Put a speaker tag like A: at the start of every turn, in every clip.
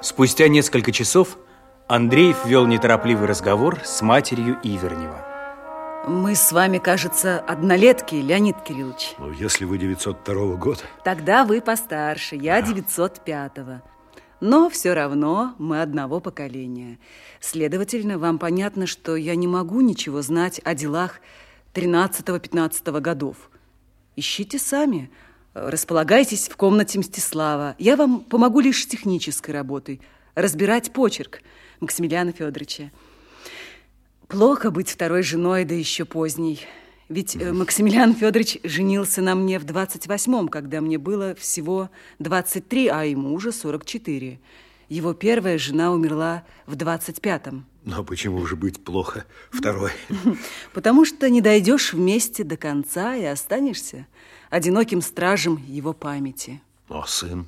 A: Спустя несколько часов Андреев вел неторопливый разговор с матерью Ивернева.
B: Мы с вами, кажется, однолетки, Леонид Кириллович.
C: Ну, если вы 902 года.
B: Тогда вы постарше, я 905-го. Но все равно мы одного поколения. Следовательно, вам понятно, что я не могу ничего знать о делах 13-15 годов. Ищите сами. Располагайтесь в комнате Мстислава. Я вам помогу лишь технической работой. Разбирать почерк Максимилиана Федоровича. Плохо быть второй женой, да еще поздней. Ведь э, Максимилиан Федорович женился на мне в 28-м, когда мне было всего 23, а ему уже 44. Его первая жена умерла в 25-м.
C: Но почему же быть плохо второй?
B: Потому что не дойдешь вместе до конца и останешься одиноким стражем его памяти.
C: Но сын?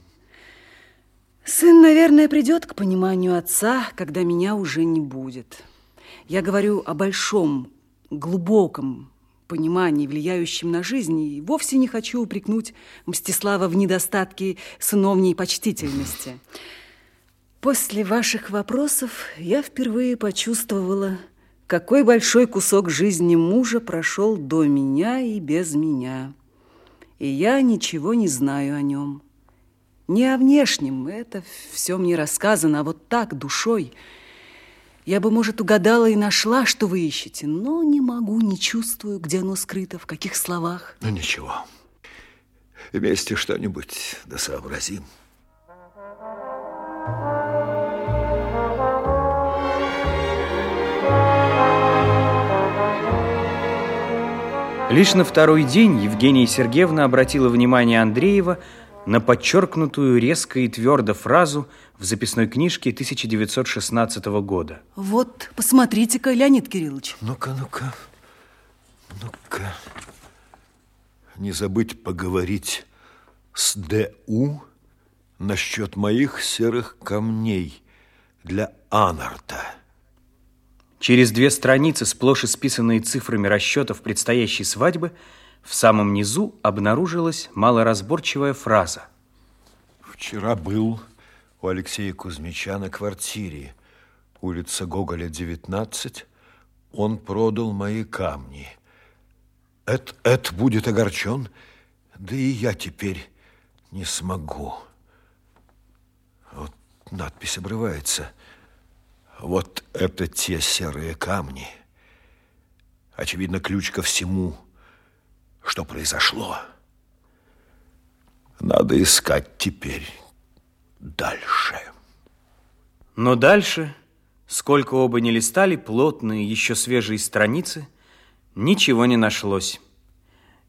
B: Сын, наверное, придет к пониманию отца, когда меня уже не будет. Я говорю о большом, глубоком понимании, влияющем на жизнь, и вовсе не хочу упрекнуть Мстислава в недостатке сыновней почтительности. После ваших вопросов я впервые почувствовала, какой большой кусок жизни мужа прошел до меня и без меня. И я ничего не знаю о нем. Не о внешнем, это все мне рассказано, а вот так, душой – я бы, может, угадала и нашла, что вы ищете, но не могу, не чувствую, где оно скрыто, в каких словах.
C: Ну, ничего. Вместе что-нибудь да сообразим.
A: Лишь на второй день Евгения Сергеевна обратила внимание Андреева на подчеркнутую резко и твердо фразу в записной книжке 1916 года.
B: Вот, посмотрите-ка, Леонид Кириллович.
C: Ну-ка, ну-ка, ну-ка. Не забыть поговорить с Д.У. насчет моих серых камней для Анарта.
A: Через две страницы, сплошь исписанные цифрами расчетов предстоящей свадьбы, в самом низу обнаружилась малоразборчивая фраза.
C: Вчера был у Алексея Кузьмича на квартире, улица Гоголя, 19. Он продал мои камни. Эд, Эд будет огорчен, да и я теперь не смогу. Надпись обрывается. Вот это те серые камни. Очевидно, ключ ко всему – что произошло. Надо искать теперь дальше.
A: Но дальше, сколько оба не листали, плотные, еще свежие страницы, ничего не нашлось.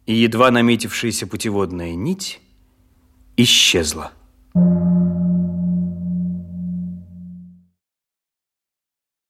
A: И едва наметившаяся путеводная нить исчезла. Thank you.